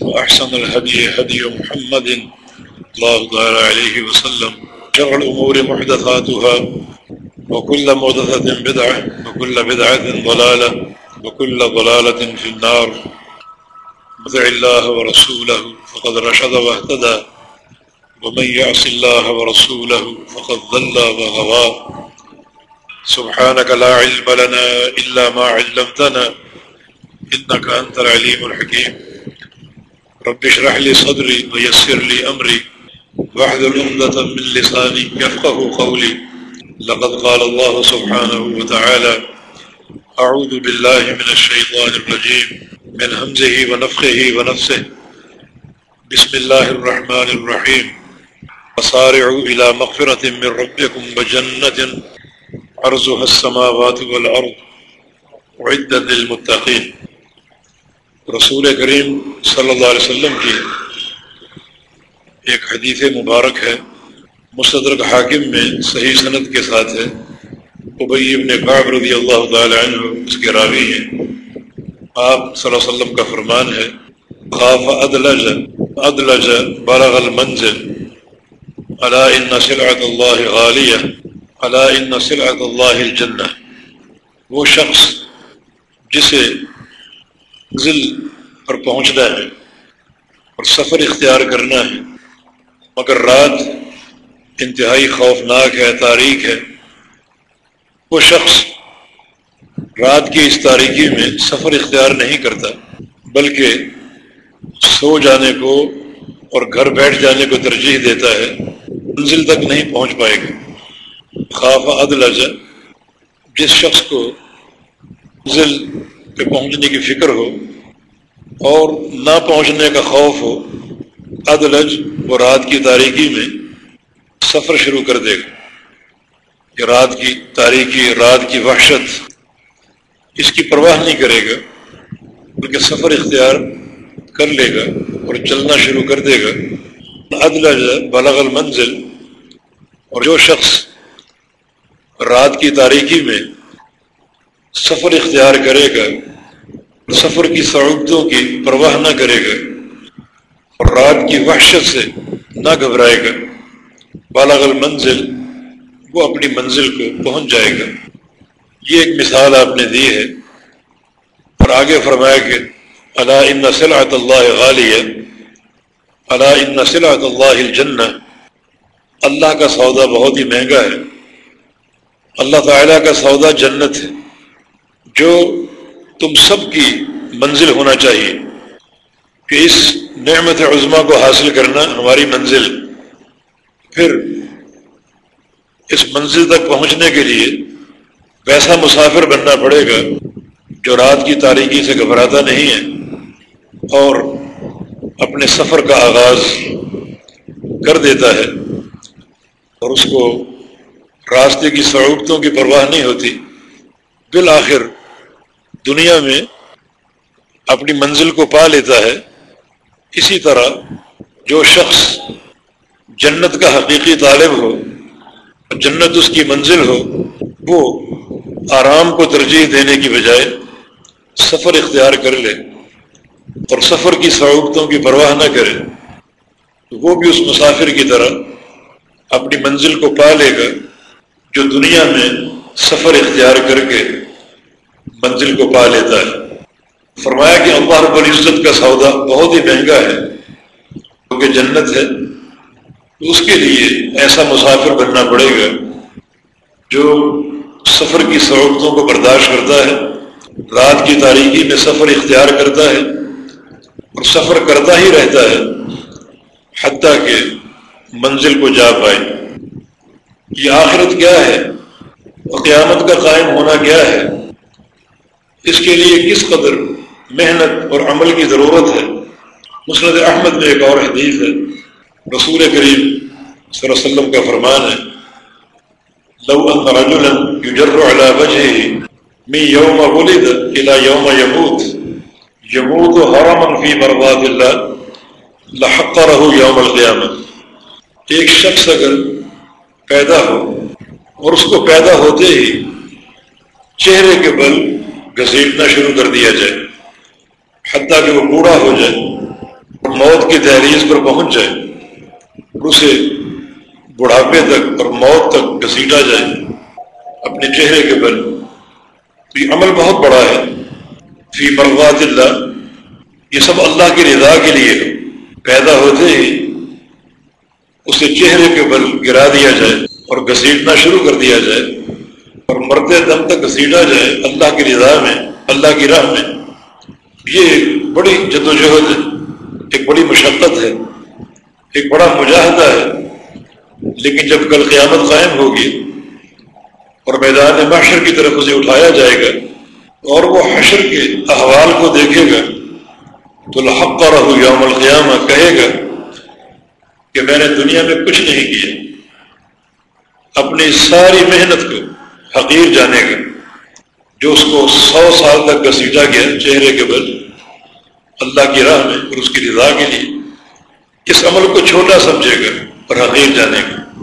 وأحسن الهدي هدي محمد الله تعالى عليه وسلم. شر الأمور محدثاتها، وكل محدثة بدعة، وكل بدعة ضلالة، وكل ضلالة في النار. مدع الله ورسوله فقد رشد واهتدى، ومن يعص الله ورسوله فقد ظل وغوى. سبحانك لا علم لنا إلا ما علمتنا، إنك أنت العليم الحكيم. رب اشرح لي صدري ويسر لي أمري. واحذر عقدة من لساني يفقه قولي. لقد قال الله سبحانه وتعالى أعوذ بالله من الشيطان الرجيم، من همزه ونفخه ونفسه. بسم الله الرحمن الرحيم. وصارعوا إلى مغفرة من ربكم وجنة عرضها السماوات والأرض. وعدت للمتقين. رسول کریم صلی اللہ علیہ وسلم کی ایک حدیث مبارک ہے، مستدرک حاکم میں صحیح صنعت کے ساتھ ہے۔ ابئی ابن قاب رضی اللہ تعالی عنہ اس کے راوی ہیں۔ آپ صلی اللہ علیہ وسلم کا فرمان ہے، خاف ادلج ادلج بلغ المنزل، الا ان سلعت اللہ غالیہ، الا ان سلعت اللہ الجنہ۔ وہ شخص جسے ذل پر پہنچنا ہے اور سفر اختیار کرنا ہے، مگر رات انتہائی خوفناک ہے تاریخ ہے۔ وہ شخص رات کی اس تاریخی میں سفر اختیار نہیں کرتا، بلکہ سو جانے کو اور گھر بیٹھ جانے کو ترجیح دیتا ہے، منزل تک نہیں پہنچ پائے گا۔ خوف عدل جس شخص کو منزل پہ پہنچنے کی فکر ہو اور نہ پہنچنے کا خوف ہو ادلج وہ رات کی تاریکی میں سفر شروع کر دے گا۔ کہ رات کی تاریکی رات کی وحشت اس کی پرواہ نہیں کرے گا، بلکہ سفر اختیار کر لے گا اور چلنا شروع کر دے گا۔ ادلج بلغ المنزل اور جو شخص رات کی تاریکی میں سفر اختیار کرے گا، سفر کی سعودتوں کی پرواہ نہ کرے گا، اور رات کی وحشت سے نہ گھبرائے گا۔ بالغ المنزل، وہ اپنی منزل کو پہنچ جائے گا۔ یہ ایک مثال آپ نے دی ہے۔ اور آگے فرمایا کہ اللہ ان صلاحت اللہ غالیہ اللہ ان صلاحت اللہ الجنہ اللہ کا سودا بہت ہی مہنگا ہے۔ اللہ تعالیٰ کا سودا جنت ہے۔ جو تم سب کی منزل ہونا چاہیے، کہ اس نعمت عظما کو حاصل کرنا ہماری منزل۔ پھر اس منزل تک پہنچنے کے لیے ویسا مسافر بننا پڑے گا جو رات کی تاریکی سے گھبراتا نہیں ہے اور اپنے سفر کا آغاز کر دیتا ہے اور اس کو راستے کی سعودتوں کی پرواہ نہیں ہوتی۔ بالآخر دنیا میں اپنی منزل کو پا لیتا ہے، اسی طرح جو شخص جنت کا حقیقی طالب ہو، جنت اس کی منزل ہو، وہ آرام کو ترجیح دینے کی بجائے سفر اختیار کر لے اور سفر کی سعودتوں کی پرواہ نہ کرے تو وہ بھی اس مسافر کی طرح اپنی منزل کو پا لے گا جو دنیا میں سفر اختیار کر کے منزل کو پا لیتا ہے۔ فرمایا کہ اللہ رب العزت کا سودا بہت ہی مہنگا ہے، کیونکہ جنت ہے۔ تو اس کے لیے ایسا مسافر بننا پڑے گا جو سفر کی سہولتوں کو برداشت کرتا ہے، رات کی تاریخی میں سفر اختیار کرتا ہے اور سفر کرتا ہی رہتا ہے، حتیٰ کہ منزل کو جا پائے۔ یہ آخرت کیا ہے؟ اور قیامت کا قائم ہونا کیا ہے؟ اس کے لیے کس قدر محنت اور عمل کی ضرورت ہے؟ مسرت احمد میں ایک اور حدیث ہے۔ رسول کریم صلی اللہ علیہ وسلم کا فرمان ہے، لو ان رجلا يجر على وجهه من يوم ولد الى يوم يموت يموت حرما في مرضات الله لحقره يوم القيامه ایک شخص اگر پیدا ہو اور اس کو پیدا ہوتے ہی چہرے کے بل گھسیٹنا شروع کر دیا جائے، حتیٰ کہ وہ بوڑھا ہو جائے اور موت کی تحریر پر پہنچ جائے، اور اسے بڑھاپے تک اور موت تک گھسیٹا جائے، اپنے چہرے کے بل۔ تو یہ عمل بہت بڑا ہے۔ فی مرغات اللہ، یہ سب اللہ کی رضا کے لیے پیدا ہوتے ہی اسے چہرے کے بل گرا دیا جائے اور گھسیٹنا شروع کر دیا جائے۔ اور مرتے دم تک گھسیٹا جائے، اللہ کی رضا میں، اللہ کی راہ میں۔ یہ ایک بڑی جد و جہد ہے ایک بڑی مشقت ہے، ایک بڑا مجاہدہ ہے۔ لیکن جب کل قیامت قائم ہوگی اور میدان معاشر کی طرف اسے اٹھایا جائے گا اور وہ حشر کے احوال کو دیکھے گا، تو لحق رہو یوم القیامہ کہے گا کہ میں نے دنیا میں کچھ نہیں کیا۔ اپنی ساری محنت کو حقیر جانے گا جو اس کو سو سال تک گھسیٹا گیا چہرے کے بل اللہ کی راہ میں اور اس کی رضا کے لیے۔ اس عمل کو چھوٹا سمجھے گا اور حقیر جانے گا۔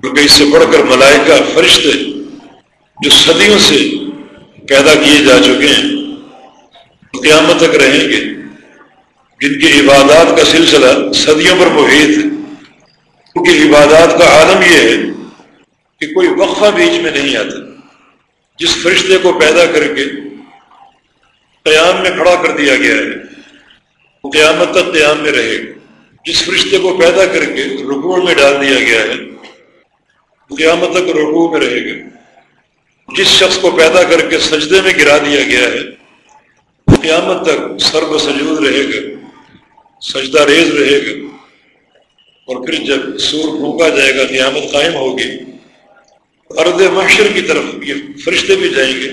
کیونکہ اس سے بڑھ کر ملائکہ، فرشتے جو صدیوں سے پیدا کیے جا چکے ہیں قیامت تک رہیں گے۔ جن کی عبادات کا سلسلہ صدیوں پر محیط ہے کیونکہ عبادات کا عالم یہ ہے کہ کوئی وقفہ بیچ میں نہیں آتا۔ جس فرشتے کو پیدا کر کے قیام میں کھڑا کر دیا گیا ہے، وہ قیامت تک قیام میں رہے۔ گا جس فرشتے کو پیدا کر کے رکوع میں ڈال دیا گیا ہے، وہ قیامت تک رکوع میں رہے گا۔ جس شخص کو پیدا کر کے سجدے میں گرا دیا گیا ہے، وہ قیامت تک سر سجود رہے گا، سجدہ ریز رہے گا۔ اور پھر جب سور پھونکا جائے گا، قیامت قائم ہوگی۔ ارد محشر کی طرف یہ فرشتے بھی جائیں گے۔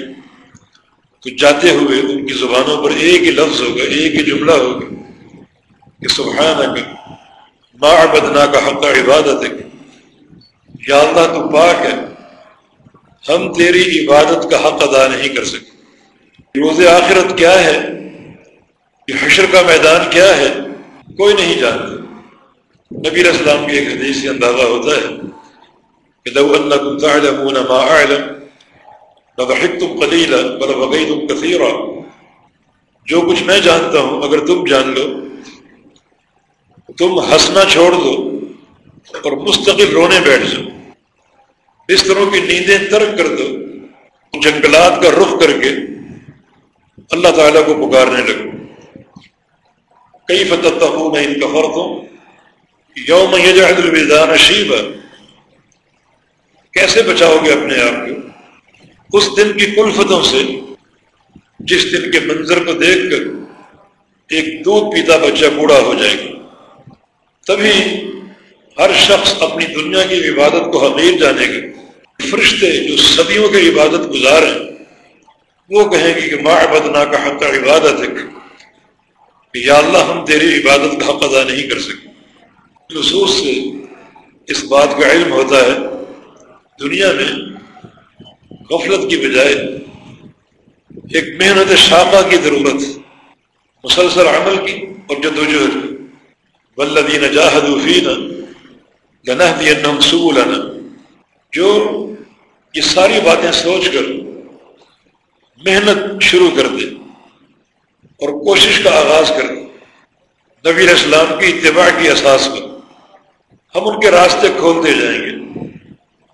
تو جاتے ہوئے ان کی زبانوں پر ایک ہی لفظ ہوگا، ایک ہی جملہ ہوگا کہ سبحانہ کا ما بدنا کا حق عبادت ہے یا اللہ تو پاک ہے، ہم تیری عبادت کا حق ادا نہیں کر سکتے۔ روز آخرت کیا ہے؟ یہ حشر کا میدان کیا ہے؟ کوئی نہیں جانتا۔ نبی اسلام کی ایک حدیث سے اندازہ ہوتا ہے کہ لو انکم تعلمون ما اعلم لضحکتم قلیلا ولبغیتم کثیرا جو کچھ میں جانتا ہوں، اگر تم جان لو، تم ہنسنا چھوڑ دو اور مستقل رونے بیٹھ جاؤ۔ اس طرح کی نیندیں ترک کر دو، جنگلات کا رخ کر کے اللہ تعالیٰ کو پکارنے لگو۔ کئی فتح میں ان کا فرق ہوں یوم یجعل الودان شیبا کیسے بچاؤ گے اپنے آپ کو؟ اس دن کی کلفتوں سے، جس دن کے منظر کو دیکھ کر ایک دودھ پیتا بچہ بوڑھا ہو جائے گا۔ تبھی ہر شخص اپنی دنیا کی عبادت کو حقیر جانے گا۔ فرشتے جو صدیوں کی عبادت گزار ہیں، وہ کہیں گے کہ ماں بدنا کا حق عبادت ہے کہ یا اللہ، ہم تیری عبادت کا حق ادا نہیں کر سکتے۔ خصوص سے اس بات کا علم ہوتا ہے دنیا میں غفلت کی بجائے ایک محنت شاقہ کی ضرورت، مسلسل عمل کی اور جدوجہد۔ ولدین جاہدین لنہدینہم سبلنا۔ جو یہ ساری باتیں سوچ کر محنت شروع کر دے اور کوشش کا آغاز کر دے، نبی اسلام کی اتباع کی اساس پر ہم ان کے راستے کھولتے جائیں گے۔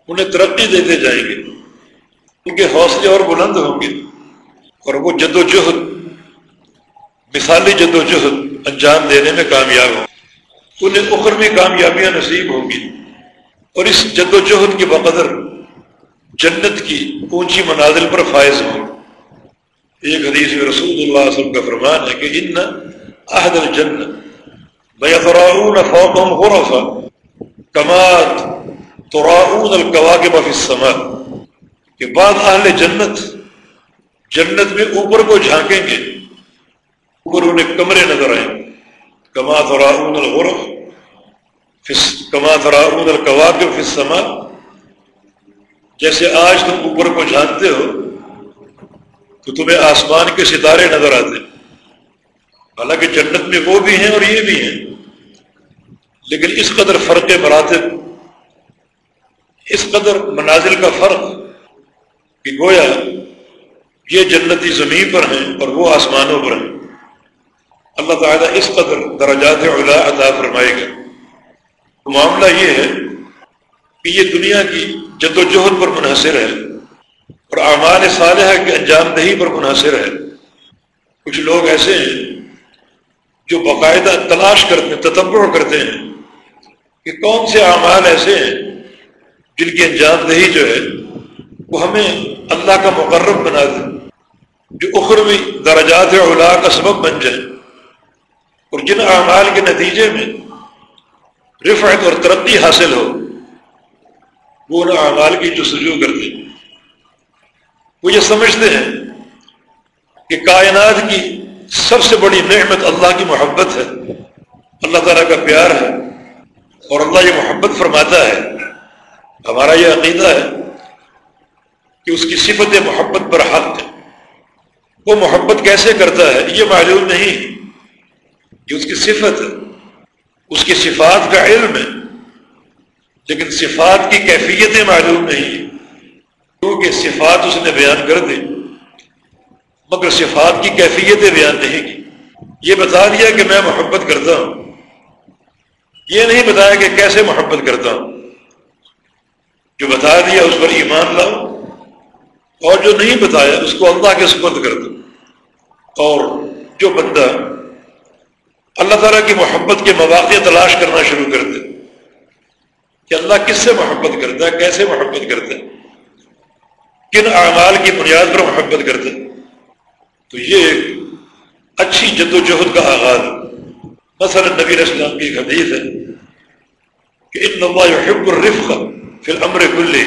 انہیں ترقی دیتے جائیں گے۔ ان کے حوصلے اور بلند ہوں گے۔ اور وہ جد و جہد مثالی جد و جہد انجام دینے میں کامیاب ہوں انہیں اخروی کامیابیاں نصیب ہوں گی۔ اور اس جد و جہد کے بقدر جنت کی اونچی منازل پر فائز ہوں۔ ایک حدیث میں رسول اللہ علیہ وسلم کا فرمان ہے کہ ان عہد الجنت بیفراؤن فوقهم غرفا کمات تراؤن القواقب فی السماء، کہ بعد اہل جنت جنت میں اوپر کو جھانکیں گے، اوپر انہیں کمرے نظر آئیں۔ کما تراؤن الغرف کما تراؤن القواقب فی السما جیسے آج تم اوپر کو جانتے ہو، تو تمہیں آسمان کے ستارے نظر آتے۔ حالانکہ جنت میں وہ بھی ہیں اور یہ بھی ہیں۔ لیکن اس قدر فرق مراتب اس قدر منازل کا فرق کہ گویا یہ جنتی زمین پر ہیں اور وہ آسمانوں پر ہیں۔ اللہ تعالیٰ اس قدر درجات علا عطا فرمائے گا۔ معاملہ یہ ہے کہ یہ دنیا کی جد و جہد پر منحصر ہے اور اعمال صالحہ کے انجام دہی پر منحصر ہے۔ کچھ لوگ ایسے ہیں جو باقاعدہ تلاش کرتے ہیں، تتبع کرتے ہیں کہ کون سے اعمال ایسے ہیں جن کی انجام دہی جو ہے، وہ ہمیں اللہ کا مقرب بنا دے۔ جو اخروی درجات اولا کا سبب بن جائے۔ اور جن اعمال کے نتیجے میں رفعت اور ترقی حاصل ہو، وہ ان اعمال کی جو سجو کرتے ہیں۔ وہ یہ سمجھتے ہیں کہ کائنات کی سب سے بڑی نعمت اللہ کی محبت ہے۔ اللہ تعالیٰ کا پیار ہے اور اللہ یہ محبت فرماتا ہے۔ ہمارا یہ عقیدہ ہے کہ اس کی صفت محبت پر حق ہے۔ وہ محبت کیسے کرتا ہے؟ یہ معلوم نہیں کہ اس کی صفت ہے اس کی صفات کا علم ہے، لیکن صفات کی کیفیتیں معلوم نہیں کیونکہ صفات اس نے بیان کر دی۔ مگر صفات کی کیفیتیں بیان نہیں کی۔ یہ بتا دیا کہ میں محبت کرتا ہوں۔ یہ نہیں بتایا کہ کیسے محبت کرتا ہوں۔ جو بتا دیا اس پر ایمان لاؤ اور جو نہیں بتایا اس کو اللہ کے سپرد کر دو۔ اور جو بندہ اللہ تعالیٰ کی محبت کے مواقع تلاش کرنا شروع کر دے کہ اللہ کس سے محبت کرتا ہے، کیسے محبت کرتا ہے، کن اعمال کی بنیاد پر محبت کرتا ہے۔ تو یہ ایک اچھی جد و جہد کا آغاز مثلا نبی اسلام کی ایک حدیث ہے کہ ان اللہ یحب الرفق فی الامر کلے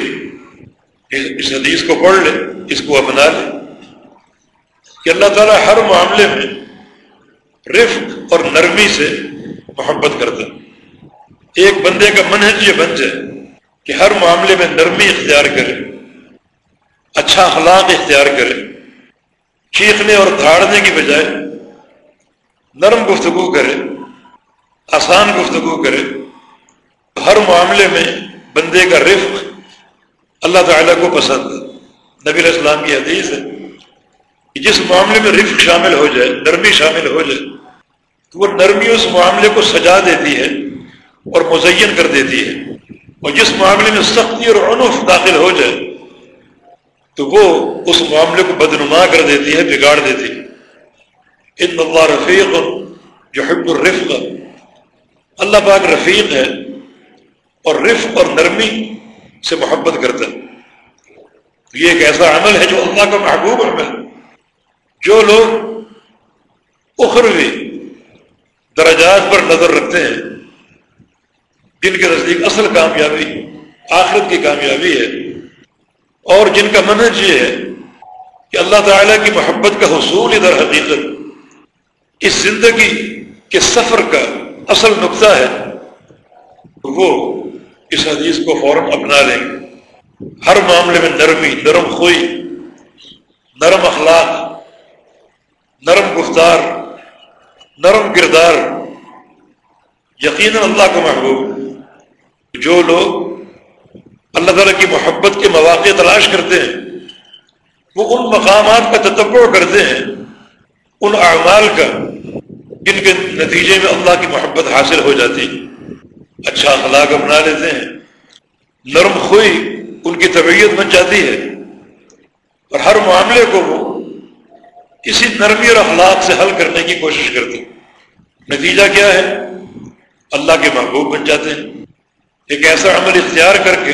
اس حدیث کو پڑھ لے، اس کو اپنا لے۔ کہ اللہ تعالیٰ ہر معاملے میں رفق اور نرمی سے محبت کرتا ایک بندے کا منہج یہ بن جائے کہ ہر معاملے میں نرمی اختیار کرے اچھا اخلاق اختیار کرے، چیخنے اور دھاڑنے کی بجائے نرم گفتگو کرے، آسان گفتگو کرے۔ ہر معاملے میں بندے کا رفق اللہ تعالیٰ کو پسند ہے۔ نبی السلام کی حدیث ہے کہ جس معاملے میں رفق شامل ہو جائے، نرمی شامل ہو جائے، تو وہ نرمی اس معاملے کو سجا دیتی ہے اور مزین کر دیتی ہے۔ اور جس معاملے میں سختی اور عنف داخل ہو جائے، تو وہ اس معاملے کو بدنما کر دیتی ہے، بگاڑ دیتی ہے۔ ان اللہ رفیق جو حب الرفق۔ اللہ پاک رفیق ہے۔ اور رفق اور نرمی سے محبت کرتا ہے یہ ایک ایسا عمل ہے جو اللہ کا محبوب عمل ہے۔ جو لوگ اخروی درجات پر نظر رکھتے ہیں، جن کے نزدیک اصل کامیابی آخرت کی کامیابی ہے، اور جن کا منج یہ ہے کہ اللہ تعالیٰ کی محبت کا حصول ادھر حقیقت اس زندگی کے سفر کا اصل نقطہ ہے، وہ اس حدیث کو فوراً اپنا لیں۔ گے ہر معاملے میں نرمی، نرم خوئی، نرم اخلاق، نرم گفتار، نرم کردار۔ یقیناً اللہ کو محبوب۔ جو لوگ اللہ تعالیٰ کی محبت کے مواقع تلاش کرتے ہیں، وہ ان مقامات کا تتبع کرتے ہیں، ان اعمال کا، جن کے نتیجے میں اللہ کی محبت حاصل ہو جاتی۔ اچھا اخلاق اپنا لیتے ہیں۔ نرم خوئی ان کی طبیعت بن جاتی ہے۔ اور ہر معاملے کو وہ کسی نرمی اور اخلاق سے حل کرنے کی کوشش کرتے ہیں۔ نتیجہ کیا ہے؟ اللہ کے محبوب بن جاتے ہیں۔ ایک ایسا عمل اختیار کر کے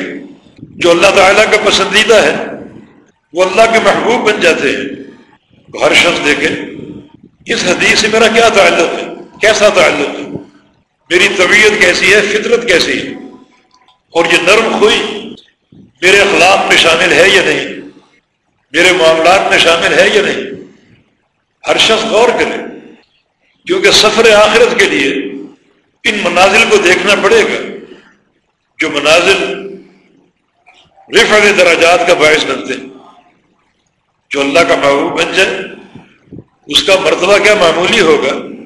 جو اللہ تعالیٰ کا پسندیدہ ہے، وہ اللہ کے محبوب بن جاتے ہیں۔ ہر شخص دیکھے، اس حدیث سے میرا کیا تعلق ہے؟ کیسا تعلق ہے؟ میری طبیعت کیسی ہے؟ فطرت کیسی ہے؟ اور یہ نرم خوئی میرے اخلاق میں شامل ہے یا نہیں؟ میرے معاملات میں شامل ہے یا نہیں؟ ہر شخص غور کرے، کیونکہ سفر آخرت کے لیے ان منازل کو دیکھنا پڑے گا، جو منازل رفع دراجات کا باعث بنتے ہیں۔ جو اللہ کا محبوب بن جائے، اس کا مرتبہ کیا معمولی ہوگا؟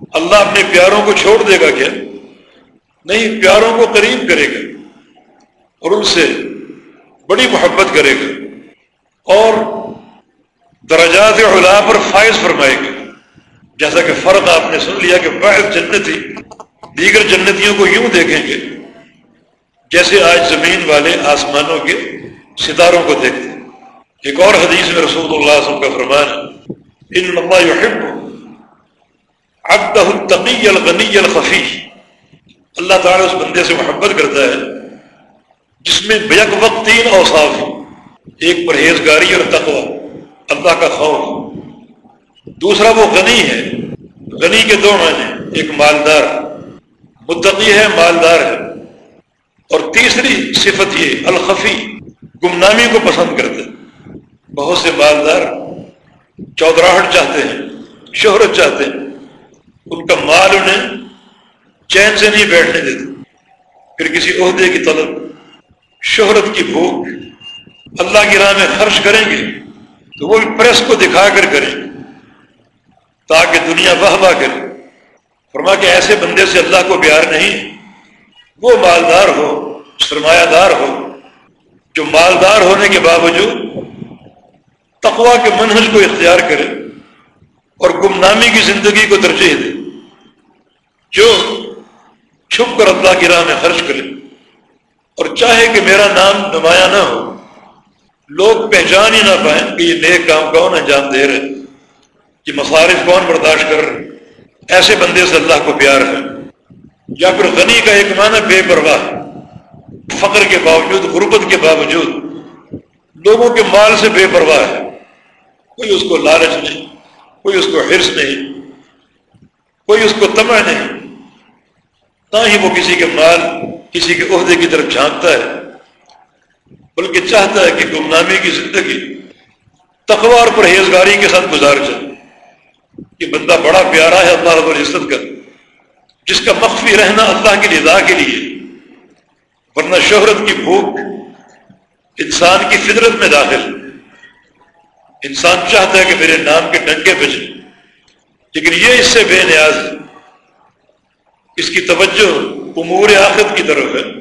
اللہ اپنے پیاروں کو چھوڑ دے گا کیا؟ نہیں، پیاروں کو قریب کرے گا اور ان سے بڑی محبت کرے گا اور درجات علا پر فائز فرمائے گا۔ جیسا کہ فرق آپ نے سن لیا کہ بعض جنتی، دیگر جنتیوں کو یوں دیکھیں گے جیسے آج زمین والے آسمانوں کے ستاروں کو دیکھتے ایک اور حدیث میں رسول اللہ علیہ وسلم کا فرمان ان اللہ يحب عبده التقی الغنی الخفی اللہ تعالیٰ اس بندے سے محبت کرتا ہے، جس میں بیک وقت تین اوصاف ایک پرہیزگاری اور تقوی، اللہ کا خوف۔ دوسرا وہ غنی ہے۔ غنی کے دو معنی ایک مالدار۔ متقی ہے، مالدار ہے۔ اور تیسری صفت یہ، الخفی، گمنامی کو پسند کرتے بہت سے مالدار چودراہٹ چاہتے ہیں، شہرت چاہتے ہیں۔ ان کا مال انہیں چین سے نہیں بیٹھنے دیتے پھر کسی عہدے کی طلب شہرت کی بھوک اللہ کی راہ میں خرچ کریں گے تو وہ بھی پریس کو دکھا کر کریں تاکہ دنیا واہ واہ کرے فرما کہ ایسے بندے سے اللہ کو پیار نہیں وہ مالدار ہو سرمایہ دار ہو جو مالدار ہونے کے باوجود تقوا کے منحص کو اختیار کرے اور گمنامی کی زندگی کو ترجیح دے। جو چھپ کر اللہ کی راہ میں خرچ کرے اور چاہے کہ میرا نام نمایاں نہ ہو، لوگ پہچان ہی نہ پائیں کہ یہ نیک کام کون انجام دے رہے یہ مصارف کون برداشت کر رہے ایسے بندے سے اللہ کو پیار ہے۔ یا پھر غنی کا ایک معنی بے پرواہ، فقر کے باوجود، غربت کے باوجود لوگوں کے مال سے بے پرواہ ہے۔ کوئی اس کو لالچ نہیں، کوئی اس کو حرص نہیں، کوئی اس کو تمع نہیں۔ نہ ہی وہ کسی کے مال، کسی کے عہدے کی طرف جھانکتا ہے، بلکہ چاہتا ہے کہ گمنامی کی زندگی تقوی اور پرہیزگاری کے ساتھ گزار جائے۔ یہ بندہ بڑا پیارا ہے، اللہ رب العزت کا، جس کا مخفی رہنا اللہ کی رضا کے لیے ورنہ شہرت کی بھوک انسان کی فطرت میں داخل انسان چاہتا ہے کہ میرے نام کے ڈنکے بجے، لیکن یہ اس سے بے نیاز ہے۔ اس کی توجہ امور آخت کی طرف ہے۔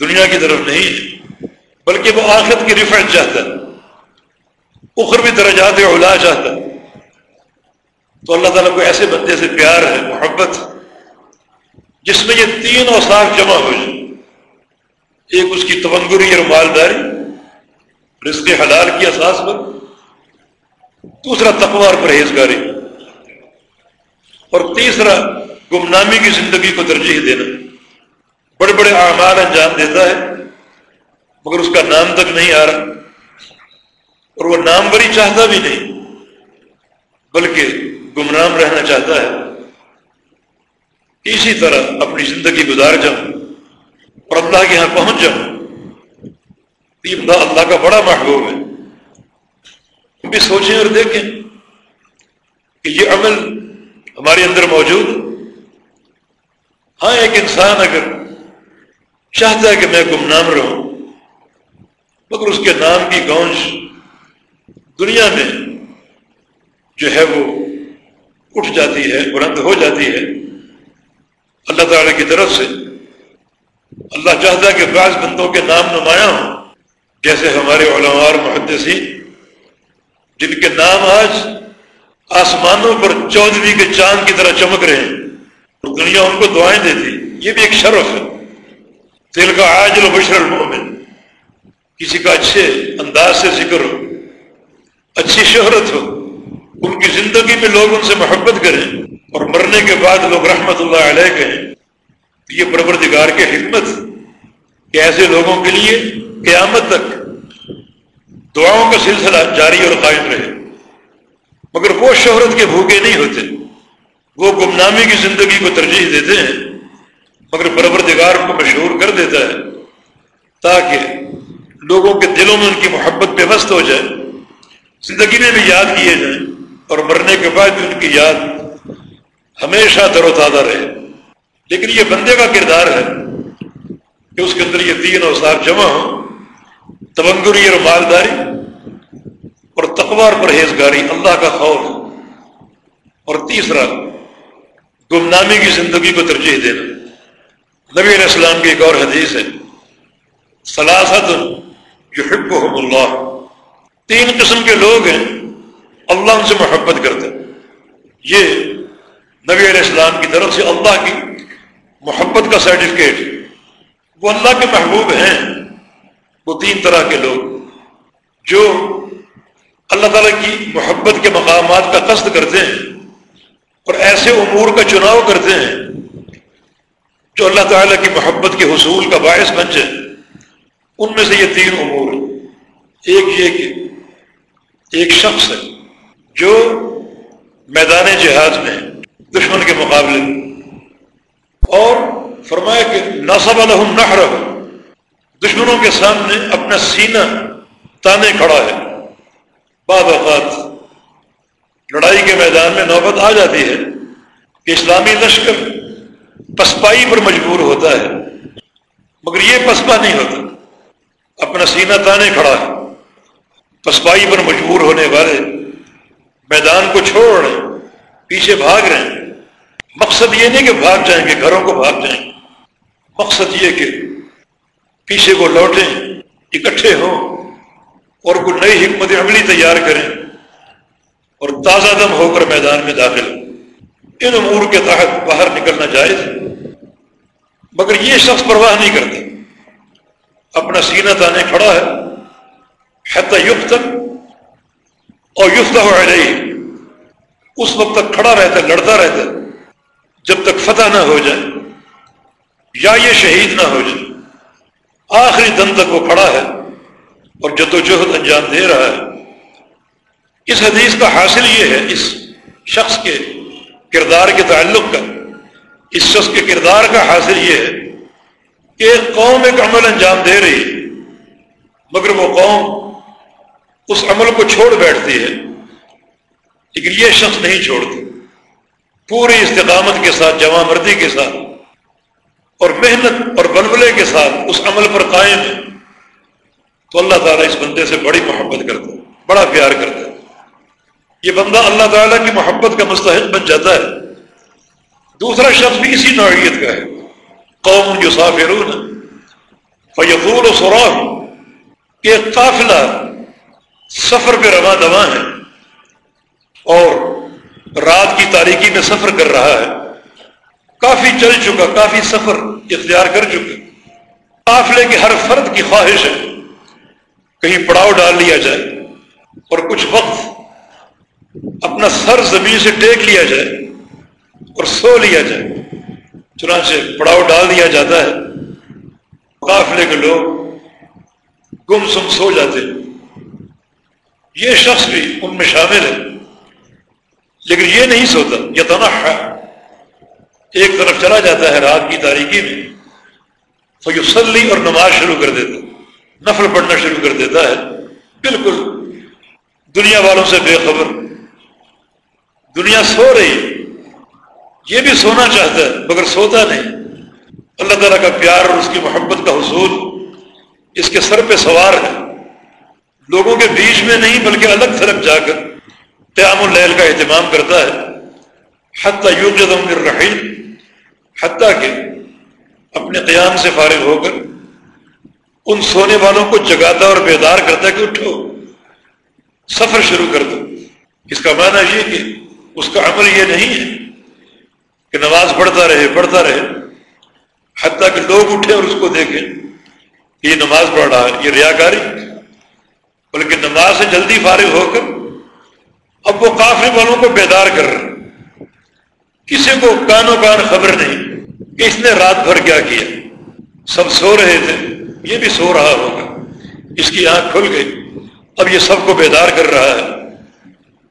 دنیا کی طرف نہیں ہے، بلکہ وہ آخت کی رفت چاہتا ہے۔ اخروی درجات اولا چاہتا ہے۔ تو اللہ تعالیٰ کو ایسے بندے سے پیار ہے، محبت، جس میں یہ تین اوساف جمع ہو جائے۔ ایک اس کی تونگری اور مالداری، رزق حلال کی اساس پر، دوسرا تقوار پرہیزگاری۔ اور تیسرا گمنامی کی زندگی کو ترجیح دینا۔ بڑے بڑے اعمال انجام دیتا ہے، مگر اس کا نام تک نہیں آ رہا۔ اور وہ نام بری چاہتا بھی نہیں، بلکہ گمنام رہنا چاہتا ہے۔ اسی طرح اپنی زندگی گزار جاؤں، اور اللہ کے یہاں پہنچ جاؤں اللہ کا بڑا محبوب ہے۔ بھی سوچیں اور دیکھیں کہ یہ عمل ہمارے اندر موجود ہاں ایک انسان اگر چاہتا ہے کہ میں گمنام رہوں، مگر اس کے نام کی گونج دنیا میں جو ہے وہ اٹھ جاتی ہے، بلند ہو جاتی ہے، اللہ تعالی کی طرف سے اللہ چاہتا ہے کہ بعض بندوں کے نام نمایاں ہوں۔ جیسے ہمارے علماء اور محدثین، جن کے نام آج آسمانوں پر چودھری کے چاند کی طرح چمک رہے ہیں۔ اور دنیا ان کو دعائیں دیتی۔ یہ بھی ایک شرف ہے۔ دل کا عاجل بشر المومن کسی کا اچھے انداز سے ذکر ہو، اچھی شہرت ہو، ان کی زندگی میں لوگ ان سے محبت کریں اور مرنے کے بعد لوگ رحمت اللہ علیہ کہیں۔ یہ پروردگار کے حکمت کہ ایسے لوگوں کے لیے قیامت تک دعاؤں کا سلسلہ جاری اور قائم رہے۔ مگر وہ شہرت کے بھوکے نہیں ہوتے۔ وہ گمنامی کی زندگی کو ترجیح دیتے ہیں، مگر پروردگار کو مشہور کر دیتا ہے تاکہ لوگوں کے دلوں میں ان کی محبت پہ وسط ہو جائے، زندگی میں بھی یاد کیے جائیں اور مرنے کے بعد بھی ان کی یاد ہمیشہ تر و تازہ رہے۔ لیکن یہ بندے کا کردار ہے کہ اس کے اندر یہ تین اوسار جمع ہوں تبنگری اور مالداری اور تقوار پرہیزگاری، اللہ کا خوف اور تیسرا گمنامی کی زندگی کو ترجیح دینا۔ نبی علیہ السلام کی ایک اور حدیث ہے۔ سلاست یحبهم اللہ۔ تین قسم کے لوگ ہیں۔ اللہ ان سے محبت کرتے یہ نبی علیہ السلام کی طرف سے اللہ کی محبت کا سرٹیفکیٹ وہ اللہ کے محبوب ہیں۔ وہ تین طرح کے لوگ۔ جو اللہ تعالیٰ کی محبت کے مقامات کا قصد کرتے ہیں۔ اور ایسے امور کا چناؤ کرتے ہیں جو اللہ تعالیٰ کی محبت کے حصول کا باعث بن جائے۔ ان میں سے یہ تین امور ہیں۔ ایک یہ کہ ایک شخص ہے جو میدان جہاز میں دشمن کے مقابلے اور فرمایا کہ نصب الحم نہ دشمنوں کے سامنے اپنا سینہ تانے کھڑا ہے۔ بعض اوقات لڑائی کے میدان میں نوبت آ جاتی ہے کہ اسلامی لشکر پسپائی پر مجبور ہوتا ہے، مگر یہ پسپا نہیں ہوتا۔ اپنا سینہ تانے کھڑا ہے۔ پسپائی پر مجبور ہونے والے میدان کو چھوڑ رہے پیچھے بھاگ رہے ہیں۔ مقصد یہ نہیں کہ بھاگ جائیں گے، گھروں کو بھاگ جائیں۔ گے مقصد یہ کہ پیچھے کو لوٹیں، اکٹھے ہوں اور کوئی نئی حکمت عملی تیار کریں۔ اور تازہ دم ہو کر میدان میں داخل۔ ان امور کے تحت باہر نکلنا جائز مگر یہ شخص پرواہ نہیں کرتا۔ اپنا سینہ تانے کھڑا ہے۔ حتی یفتن اور یفتہ ہو رہی اس وقت تک کھڑا رہتا لڑتا رہتا جب تک فتح نہ ہو جائے یا یہ شہید نہ ہو جائے۔ آخری دن تک وہ کھڑا ہے اور جد و جہد انجام دے رہا ہے۔ اس حدیث کا حاصل یہ ہے، اس شخص کے کردار کے تعلق کا، اس شخص کے کردار کا حاصل یہ ہے کہ ایک قوم ایک عمل انجام دے رہی ہے، مگر وہ قوم اس عمل کو چھوڑ بیٹھتی ہے، لیکن یہ شخص نہیں چھوڑتی۔ پوری استقامت کے ساتھ جمع مردی کے ساتھ اور محنت اور بلبلے کے ساتھ اس عمل پر قائم ہے۔ تو اللہ تعالیٰ اس بندے سے بڑی محبت کرتا ہے، بڑا پیار کرتا ہے۔ یہ بندہ اللہ تعالیٰ کی محبت کا مستحق بن جاتا ہے۔ دوسرا شخص بھی اسی نوعیت کا ہے۔ قوم جو سافرون فیقول و سوراخ کہ قافلہ سفر پہ رواں دواں ہے اور رات کی تاریکی میں سفر کر رہا ہے۔ کافی چل چکا، کافی سفر اختیار کر چکا۔ قافلے کے ہر فرد کی خواہش ہے، کہیں پڑاؤ ڈال لیا جائے اور کچھ وقت اپنا سر زمین سے ٹیک لیا جائے اور سو لیا جائے، چنانچہ پڑاؤ ڈال دیا جاتا ہے۔ قافلے کے لوگ گم سم سو جاتے یہ شخص بھی ان میں شامل ہے، لیکن یہ نہیں سوتا یہ تنہا ایک طرف چلا جاتا ہے رات کی تاریکی میں فیوسلی اور نماز شروع کر دیتا نفل پڑھنا شروع کر دیتا ہے۔ بالکل دنیا والوں سے بے خبر۔ دنیا سو رہی یہ بھی سونا چاہتا ہے، مگر سوتا نہیں۔ اللہ تعالیٰ کا پیار اور اس کی محبت کا حصول اس کے سر پہ سوار ہے۔ لوگوں کے بیچ میں نہیں، بلکہ الگ طرف جا کر قیام اللیل کا اہتمام کرتا ہے۔ حتیٰ یوگ جدم الرحیم، حتیٰ کہ اپنے قیام سے فارغ ہو کر ان سونے والوں کو جگاتا اور بیدار کرتا کہ اٹھو، سفر شروع کر دو۔ اس کا معنی یہ کہ اس کا عمل یہ نہیں ہے کہ نماز پڑھتا رہے پڑھتا رہے، حتیٰ کہ لوگ اٹھے اور اس کو دیکھیں کہ یہ نماز پڑھ رہا ہے، یہ ریاکاری، بلکہ نماز سے جلدی فارغ ہو کر اب وہ کافی والوں کو بیدار کر رہے کسی کو کانوں کان خبر نہیں کہ اس نے رات بھر کیا کیا۔ سب سو رہے تھے، یہ بھی سو رہا ہوگا۔ اس کی آنکھ کھل گئی۔ اب یہ سب کو بیدار کر رہا ہے۔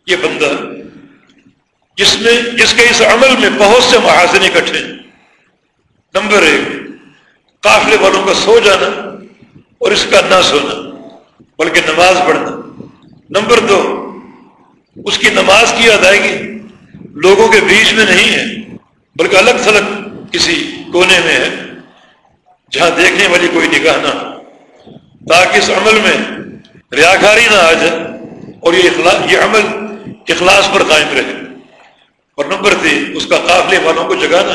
یہ بندہ جس میں جس کے اس عمل میں بہت سے محاذن اکٹھے نمبر ایک، قافلے والوں کا سو جانا اور اس کا نہ سونا، بلکہ نماز پڑھنا۔ نمبر دو، اس کی نماز کی ادائیگی لوگوں کے بیچ میں نہیں ہے، بلکہ الگ تھلگ کسی کونے میں ہے، جہاں دیکھنے والی کوئی نگاہ نہ ہو۔ تاکہ اس عمل میں ریاکاری نہ آ جائے اور یہ اخلاص یہ عمل اخلاص پر قائم رہے۔ اور نمبر تین، اس کا قافلے والوں کو جگانا۔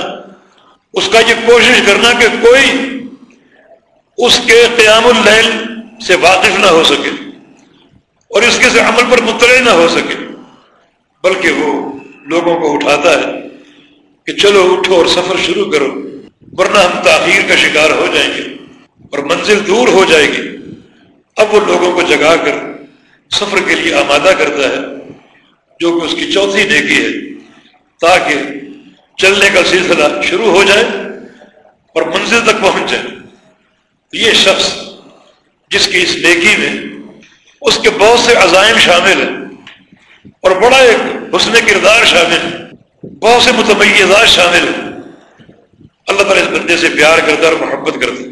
اس کا یہ کوشش کرنا کہ کوئی اس کے قیام اللیل سے واقف نہ ہو سکے اور اس کے سے عمل پر مطلع نہ ہو سکے، بلکہ وہ لوگوں کو اٹھاتا ہے کہ چلو اٹھو اور سفر شروع کرو، ورنہ ہم تاخیر کا شکار ہو جائیں گے اور منزل دور ہو جائے گی۔ اب وہ لوگوں کو جگا کر سفر کے لیے آمادہ کرتا ہے، جو کہ اس کی چوتھی نیکی ہے۔ تاکہ چلنے کا سلسلہ شروع ہو جائے اور منزل تک پہنچ جائے۔ یہ شخص جس کی اس نیکی میں اس کے بہت سے عزائم شامل ہیں اور بڑا ایک حسن کردار شامل ہے بہت سے متمیزات شامل ہیں۔ اللہ تعالیٰ اس بندے سے پیار کرتا اور محبت کرتا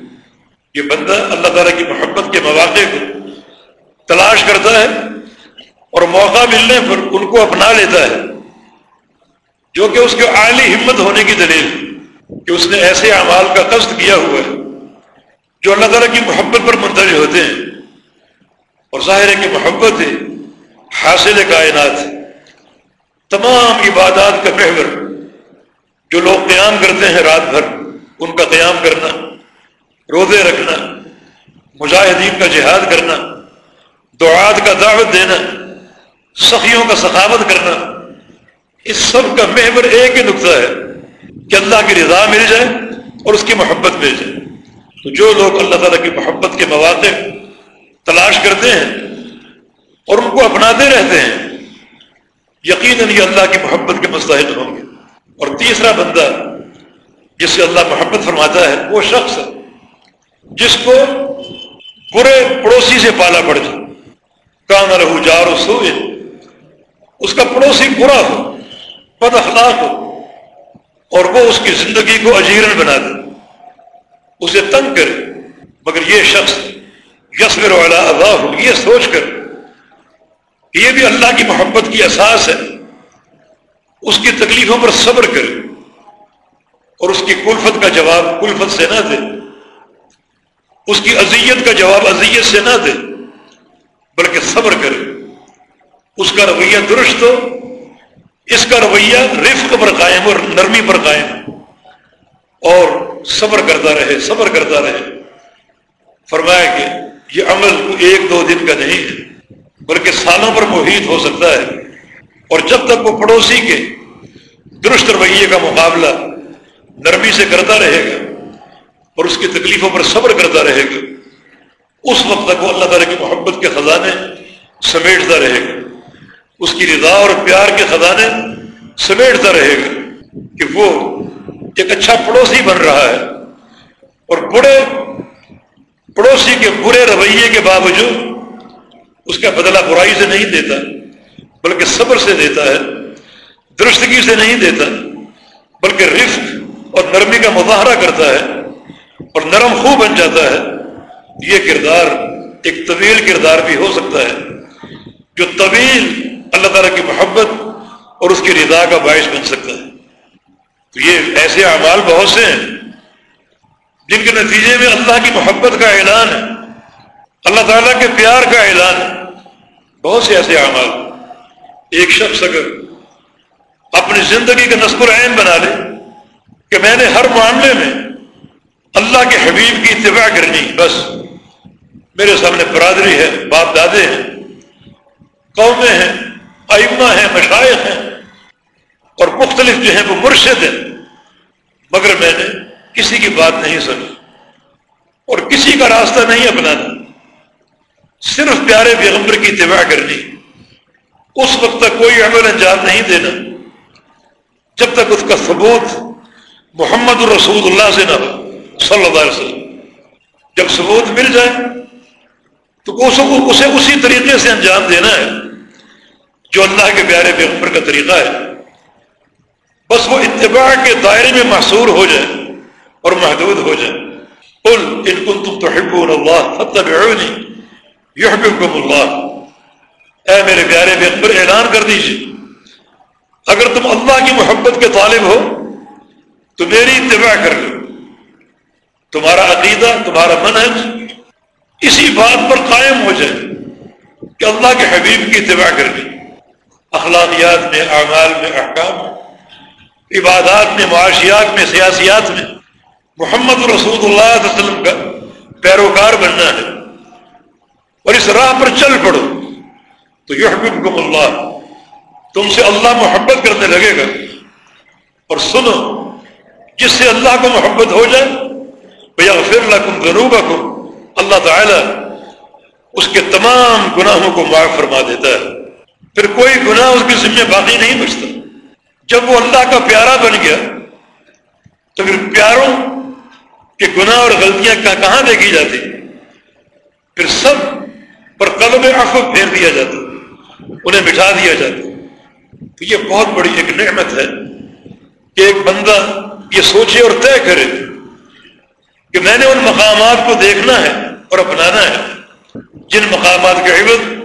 یہ بندہ اللہ تعالیٰ کی محبت کے مواقع کو تلاش کرتا ہے اور موقع ملنے پر ان کو اپنا لیتا ہے۔ جو کہ اس کے اعلی ہمت ہونے کی دلیل کہ اس نے ایسے اعمال کا قصد کیا ہوا ہے، جو اللہ تعالیٰ کی محبت پر منتظر ہوتے ہیں۔ اور ظاہر ہے کہ محبت ہے، حاصل کائنات۔ تمام عبادات کا محور، جو لوگ قیام کرتے ہیں رات بھر، ان کا قیام کرنا، روزے رکھنا، مجاہدین کا جہاد کرنا، دعات کا دعوت دینا، سخیوں کا سخاوت کرنا اس سب کا محور ایک ہی نقطہ ہے کہ اللہ کی رضا مل جائے اور اس کی محبت مل جائے۔ تو جو لوگ اللہ تعالیٰ کی محبت کے مواقع تلاش کرتے ہیں اور ان کو اپناتے رہتے ہیں، یقیناً یہ اللہ کی محبت کے مستحق ہوں گے۔ اور تیسرا بندہ جس سے اللہ محبت فرماتا ہے، وہ شخص جس کو برے پڑوسی سے پالا پڑ جائے کان رہو جارو سوئے اس کا پڑوسی برا ہو۔ بد اخلاق ہو اور وہ اس کی زندگی کو اجیرن بنا دے اسے تنگ کرے مگر یہ شخص یسر والا اللہ ہو، یہ سوچ کر کہ یہ بھی اللہ کی محبت کی احساس ہے، اس کی تکلیفوں پر صبر کرے اور اس کی کلفت کا جواب کلفت سے نہ دے، اس کی اذیت کا جواب اذیت سے نہ دے، بلکہ صبر کرے، اس کا رویہ درست ہو اس کا رویہ رفق پر قائم اور نرمی پر قائم اور صبر کرتا رہے، صبر کرتا رہے۔ فرمایا کہ یہ عمل ایک دو دن کا نہیں ہے، بلکہ سالوں پر محیط ہو سکتا ہے۔ اور جب تک وہ پڑوسی کے درست رویے کا مقابلہ نرمی سے کرتا رہے گا اور اس کی تکلیفوں پر صبر کرتا رہے گا، اس وقت تک وہ اللہ تعالیٰ کی محبت کے خزانے سمیٹتا رہے گا۔ اس کی رضا اور پیار کے خزانے سمیٹتا رہے گا کہ وہ ایک اچھا پڑوسی بن رہا ہے اور بڑے پڑوسی کے برے رویے کے باوجود اس کا بدلہ برائی سے نہیں دیتا، بلکہ صبر سے دیتا ہے، درستگی سے نہیں دیتا، بلکہ رفت اور نرمی کا مظاہرہ کرتا ہے اور نرم خو بن جاتا ہے۔ یہ کردار ایک طویل کردار بھی ہو سکتا ہے۔ جو طویل اللہ تعالیٰ کی محبت اور اس کی رضا کا باعث بن سکتا ہے۔ تو یہ ایسے اعمال بہت سے ہیں جن کے نتیجے میں اللہ کی محبت کا اعلان ہے۔ اللہ تعالیٰ کے پیار کا اعلان ہے۔ بہت سے ایسے اعمال۔ ایک شخص اگر اپنی زندگی کا نصب العین بنا لے کہ میں نے ہر معاملے میں اللہ کے حبیب کی اتباع کرنی بس میرے سامنے برادری ہے، باپ دادے ہیں، قومیں ہیں ائمہ ہیں مشائق ہیں اور مختلف جو ہیں وہ مرشد ہیں۔ مگر میں نے کسی کی بات نہیں سنی اور کسی کا راستہ نہیں اپنانا۔ صرف پیارے پیغمبر کی اتباع کرنی۔ اس وقت تک کوئی عمل انجام نہیں دینا۔ جب تک اس کا ثبوت محمد الرسول اللہ سے نہ ہو، صلی اللہ علیہ وسلم۔ جب ثبوت مل جائے تو اسے اسی طریقے سے انجام دینا ہے۔ جو اللہ کے پیارے پیغمبر کا طریقہ ہے، بس وہ اتباع کے دائرے میں محصور ہو جائے اور محدود ہو جائے۔ قل ان کنتم تحبون اللہ فتبعونی یحببکم اللہ۔ اے میرے پیارے پیغمبر، اعلان کر دیجیے اگر تم اللہ کی محبت کے طالب ہو، تو میری اتباع کر لو۔ تمہارا عقیدہ، تمہارا منحج اسی بات پر قائم ہو جائے کہ اللہ کے حبیب کی اتباع کرنی اخلاقیات میں، اعمال میں، احکام میں، عبادات میں، معاشیات میں، سیاسیات میں۔ محمد رسول اللہ علیہ وسلم کا پیروکار بننا ہے۔ اور اس راہ پر چل پڑو۔ تو یہ حبیب اللہ۔ تم سے اللہ محبت کرنے لگے گا۔ اور سنو، جس سے اللہ کو محبت ہو جائے بھیا پھر لکم جنوبہ کو اللہ تعالی اس کے تمام گناہوں کو معاف فرما دیتا ہے۔ پھر کوئی گناہ اس کے ذمہ باقی نہیں بچتا۔ جب وہ اللہ کا پیارا بن گیا، تو پھر پیاروں کے گناہ اور غلطیاں کہاں دیکھی جاتی؟ پھر سب پر قلم عفو پھیر دیا جاتا، انہیں بٹھا دیا جاتا۔ تو یہ بہت بڑی ایک نعمت ہے کہ ایک بندہ یہ سوچے اور طے کرے کہ میں نے ان مقامات کو دیکھنا ہے اور اپنانا ہے۔ جن مقامات کے عبد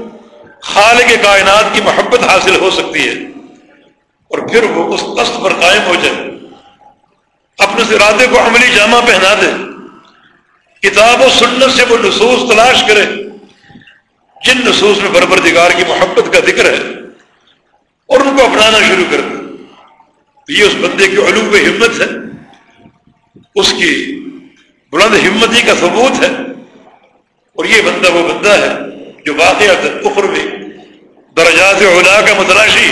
خال کے کائنات کی محبت حاصل ہو سکتی ہے اور پھر وہ اس قصد پر قائم ہو جائے۔ اپنے ارادے کو عملی جامع پہنا دے۔ کتاب و سنت سے وہ نصوص تلاش کرے۔ جن نصوص میں بربر دگار کی محبت کا ذکر ہے، اور ان کو اپنانا شروع کر دے۔ یہ اس بندے کی علوم ہمت ہے۔ اس کی بلند ہمتی کا ثبوت ہے۔ اور یہ بندہ وہ بندہ ہے۔ جو واقعات اخروی درجات اولا کا متلاشی،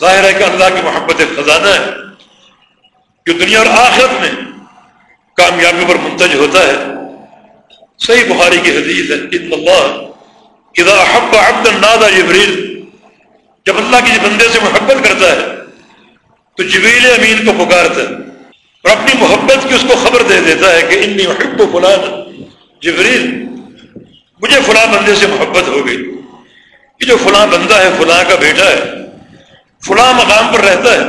ظاہر ہے کہ اللہ کی محبت ایک خزانہ ہے جو دنیا اور آخرت میں کامیابی پر منتج ہوتا ہے۔ صحیح بخاری کی حدیث ہے، ان اللہ اذا حب عبد نادا جبریل، جب اللہ کی بندے سے محبت کرتا ہے تو جبریل امین کو پکارتا ہے اور اپنی محبت کی اس کو خبر دے دیتا ہے کہ انی محب و فلاں جبریل۔ مجھے فلاں بندے سے محبت ہو گئی۔ یہ جو فلاں بندہ ہے، فلاں کا بیٹا ہے، فلاں مقام پر رہتا ہے،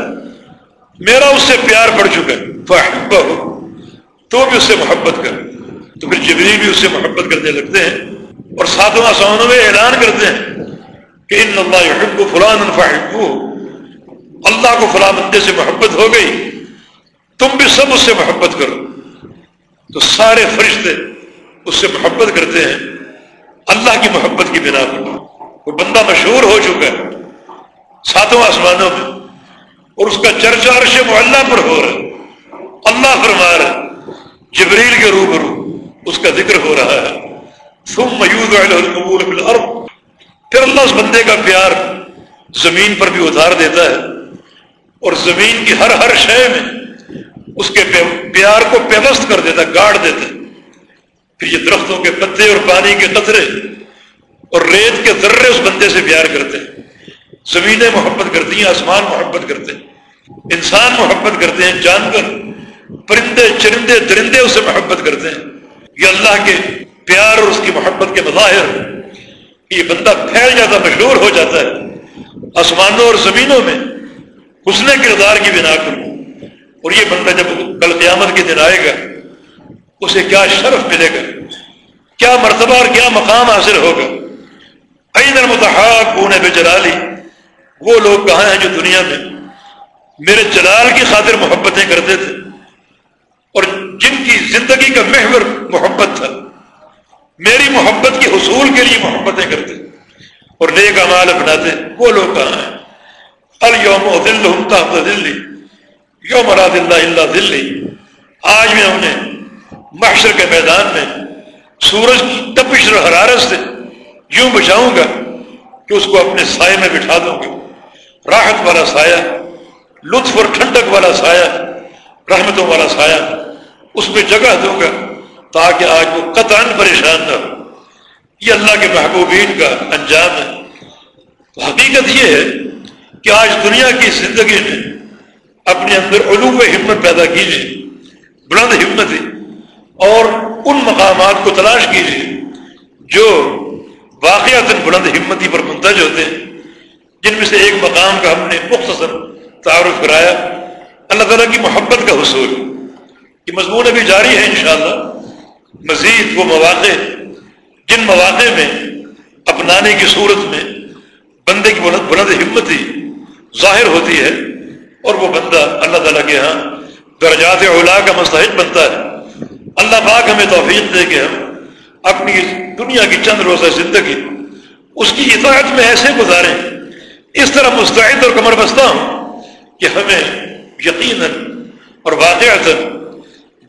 میرا اس سے پیار پڑ چکا ہے۔ فحبہ ہو تو بھی اس سے محبت کر۔ تو پھر جبریل بھی اس سے محبت کرنے لگتے ہیں اور ساتواں سونوں میں اعلان کرتے ہیں کہ ان اللہ يحب فلان فحبو اللہ کو فلاں بندے سے محبت ہو گئی۔ تم بھی سب اس سے محبت کرو۔ تو سارے فرشتے اس سے محبت کرتے ہیں۔ اللہ کی محبت کی بنا پر۔ وہ بندہ مشہور ہو چکا ہے ساتوں آسمانوں میں، اور اس کا چرچا عرش معلّہ پر ہو رہا ہے۔ اللہ فرما رہا ہے، جبریل کے روبرو اس کا ذکر ہو رہا ہے۔ تم میوز پھر اللہ اس بندے کا پیار زمین پر بھی اتار دیتا ہے۔ اور زمین کی ہر ہر شے میں اس کے پیار کو پیوست کر دیتا ہے، گاڑ دیتا ہے۔ پھر یہ درختوں کے پتے اور پانی کے قطرے اور ریت کے ذرے اس بندے سے پیار کرتے ہیں۔ زمینیں محبت کرتی ہیں، آسمان محبت کرتے ہیں۔ انسان محبت کرتے ہیں، جانور، پرندے، چرندے، درندے اسے محبت کرتے ہیں۔ یہ اللہ کے پیار اور اس کی محبت کے مظاہر یہ بندہ پھیل جاتا، مشہور ہو جاتا ہے۔ آسمانوں اور زمینوں میں حسن کردار کی بنا کر اور یہ بندہ جب کل قیامت کے دن آئے گا اسے کیا شرف ملے گا؟ کیا مرتبہ اور کیا مقام حاصل ہوگا؟ این المتحق پونے پہ جلالی وہ لوگ کہاں ہیں جو دنیا میں میرے جلال کی خاطر محبتیں کرتے تھے اور جن کی زندگی کا محور محبت تھا۔ میری محبت کے حصول کے لیے محبتیں کرتے۔ اور نیک امال اپناتے۔ وہ لوگ کہاں ہیں؟ الوم دل تحت دلی یوم راد اللہ اللہ دلی آج میں ہم نے محشر کے میدان میں سورج کی تپش اور حرارت سے یوں بچاؤں گا کہ اس کو اپنے سائے میں بٹھا دوں گا۔ راحت والا سایہ، لطف اور ٹھنڈک والا سایہ، رحمتوں والا سایہ اس میں جگہ دوں گا تاکہ آج وہ قطع پریشان نہ ہو۔ یہ اللہ کے محبوبین کا انجام ہے۔ تو حقیقت یہ ہے کہ آج دنیا کی زندگی میں اپنے اندر علوم ہمت پیدا کیجیے، بلند ہمت اور ان مقامات کو تلاش کیجیے جو واقعات بلند ہمتی پر منتج ہوتے ہیں، جن میں سے ایک مقام کا ہم نے مختصر تعارف کرایا۔ اللہ تعالیٰ کی محبت کا حصول۔ یہ مضمون ابھی جاری ہے انشاءاللہ۔ مزید وہ مواقع، جن مواقع میں، اپنانے کی صورت میں بندے کی بلند ہمت ہی ظاہر ہوتی ہے، اور وہ بندہ اللہ تعالیٰ کے ہاں درجات اولا کا مستحق بنتا ہے۔ اللہ پاک ہمیں توفیق دے کے ہم اپنی دنیا کی چند روزہ زندگی اس کی اطاعت میں ایسے گزاریں۔ اس طرح مستعد اور کمر بستہ ہوں کہ ہمیں یقیناً اور واقعات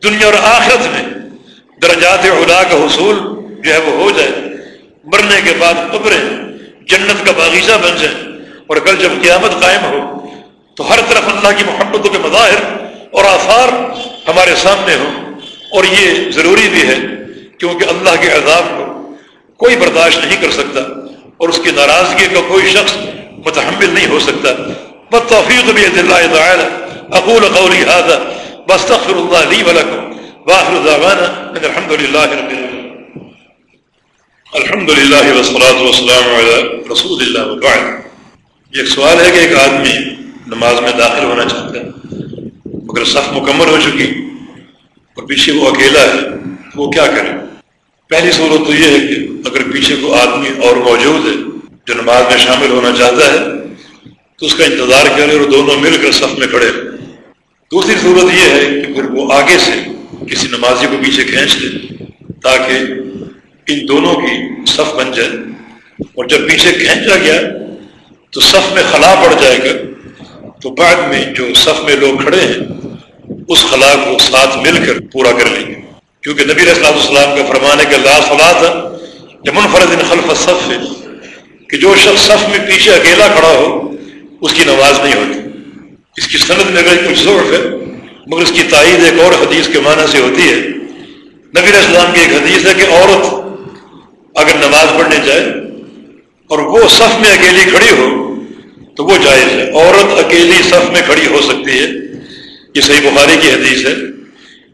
دنیا اور آخرت میں درجات اولا کا حصول جو ہے وہ ہو جائے۔ مرنے کے بعد قبریں جنت کا باغیچہ بن جائیں اور کل جب قیامت قائم ہو تو ہر طرف اللہ کی محبتوں کے مظاہر اور آثار ہمارے سامنے ہوں۔ اور یہ ضروری بھی ہے کیونکہ اللہ کے عذاب کو کوئی برداشت نہیں کر سکتا اور اس کی ناراضگی کا کوئی شخص متحمل نہیں ہو سکتا۔ بس توفیق بھی اللہ تعالی اقول قولی هذا بستغفر الله لي ولكم واخر دعوانا ان الحمد لله رب العالمين۔ الحمد لله والصلاه والسلام على رسول الله وبعد۔ ایک سوال ہے کہ ایک آدمی نماز میں داخل ہونا چاہتا ہے، مگر صف مکمل ہو چکی۔ اور پیچھے وہ اکیلا ہے تو وہ کیا کرے؟ پہلی صورت تو یہ ہے کہ اگر پیچھے کو آدمی اور موجود ہے، جو نماز میں شامل ہونا چاہتا ہے، تو اس کا انتظار کرے اور دونوں مل کر صف میں کھڑے دوسری صورت یہ ہے کہ پھر وہ آگے سے کسی نمازی کو پیچھے کھینچ لے، تاکہ ان دونوں کی صف بن جائے۔ اور جب پیچھے کھینچا گیا، تو صف میں خلا پڑ جائے گا۔ تو بعد میں جو صف میں لوگ کھڑے ہیں اس خلا کو ساتھ مل کر پورا کر لیں گے۔ کیونکہ نبی رسول السلام کا فرمانے کا لا فلا تھا جب منفرد خلف صف ہے کہ جو شخص صف میں پیچھے اکیلا کھڑا ہو، اس کی نماز نہیں ہوتی۔ اس کی صنعت میں اگر کچھ ضرور ہے، مگر اس کی تائید ایک اور حدیث کے معنی سے ہوتی ہے۔ نبی اسلام کی ایک حدیث ہے کہ عورت اگر نماز پڑھنے جائے اور وہ صف میں اکیلی کھڑی ہو، تو وہ جائز ہے۔ عورت اکیلی صف میں کھڑی ہو سکتی ہے۔ یہ صحیح بخاری کی حدیث ہے۔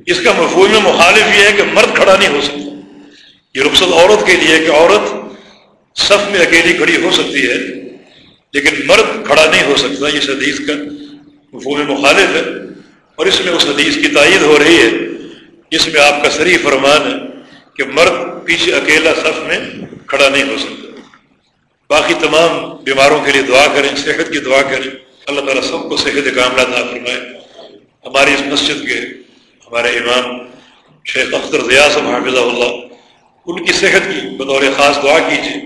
اس کا مفہوم مخالف یہ ہے کہ مرد کھڑا نہیں ہو سکتا۔ یہ رخصت عورت کے لیے کہ عورت صف میں اکیلی کھڑی ہو سکتی ہے، لیکن مرد کھڑا نہیں ہو سکتا۔ اس حدیث کا مفہوم مخالف ہے اور اس میں اس حدیث کی تائید ہو رہی ہے۔ جس میں آپ کا سری فرمان ہے کہ مرد پیچھے اکیلا صف میں کھڑا نہیں ہو سکتا۔ باقی تمام بیماروں کے لیے دعا کریں، صحت کی دعا کریں۔ اللہ تعالیٰ سب کو صحت کاملہ عطا فرمائے۔ ہماری اس مسجد کے ہمارے امام شیخ اختر صاحب حافظ اللہ، ان کی صحت کی بطور خاص دعا کیجیے۔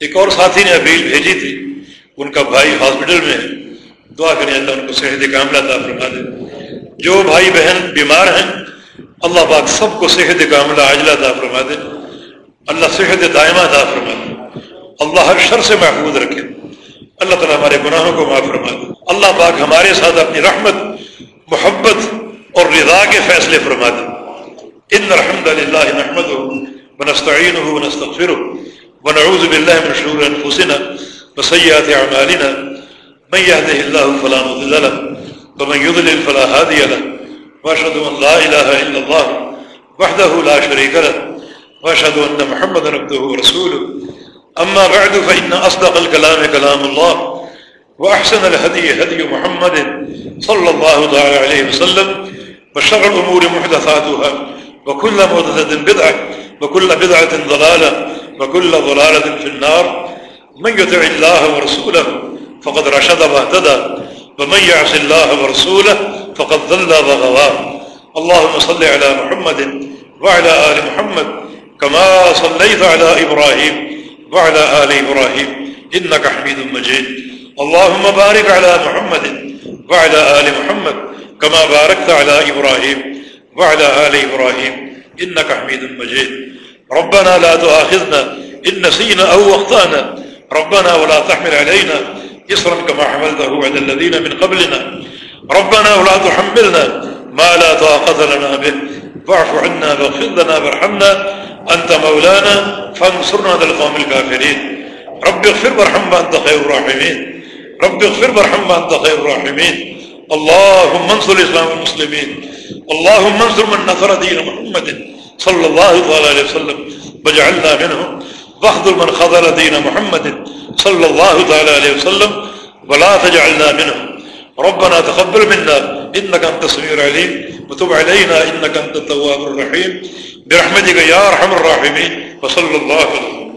ایک اور ساتھی نے اپیل بھیجی تھی، ان کا بھائی ہاسپٹل میں ہے۔ دعا کریں اللہ ان کو صحت کاملہ عطا فرما دے۔ جو بھائی بہن بیمار ہیں، اللہ پاک سب کو صحت کاملہ عاجلہ عطا فرما دے۔ اللہ صحت دائمہ عطا فرما دے۔ اللہ ہر شر سے محفوظ رکھے۔ اللہ تعالیٰ ہمارے گناہوں کو معاف فرما دے۔ اللہ پاک ہمارے ساتھ اپنی رحمت محبت اور رضا کے فیصلے فرما دے ان الحمد للہ نحمد ونستعینه ونستغفره ونعوذ بالله من شرور انفسنا وسيئات اعمالنا۔ من يهده الله فلا مضل له ومن يضلل فلا هادي له۔ واشهد ان لا اله الا الله وحده لا شريك له واشهد ان محمدا عبده ورسوله۔ اما بعد فان اصدق الكلام كلام الله واحسن الهدي هدي محمد صلى الله تعالى عليه وسلم وشر الامور محدثاتها وكل محدثه بدعه وكل بدعه ضلاله وكل ضلاله في النار من يطع الله ورسوله فقد رشد واهتدى ومن يعص الله ورسوله فقد ضل وغوى اللهم صل على محمد وعلى آل محمد كما صليت على إبراهيم وعلى آل إبراهيم إنك حميد مجيد اللهم بارك على محمد وعلى آل محمد كما باركت على إبراهيم وعلى آل إبراهيم. إنك حميد مجيد. ربنا لا تؤاخذنا إن نسينا أو وقتانا ربنا ولا تحمل علينا إصرا كما حملته على الذين من قبلنا. ربنا ولا تحملنا ما لا طاقة لنا به. فاعف عنا واغفر لنا وارحمنا. أنت مولانا، فانصرنا على القوم الكافرين. رب اغفر وارحم أنت خير الراحمين. رب اغفر وارحم أنت خير الراحمين. اللهم انصر الإسلام والمسلمين. اللهم انصر من نصر دين محمد صلى الله عليه وسلم. واجعلنا منهم. واخذل من خذل دين محمد صلى الله تعالى عليه وسلم. ولا تجعلنا منهم. ربنا تقبل منا. إنك أنت السميع العليم. وتب علينا. إنك أنت التواب الرحيم. برحمتك يا أرحم الراحمين. وصلى الله عليه وسلم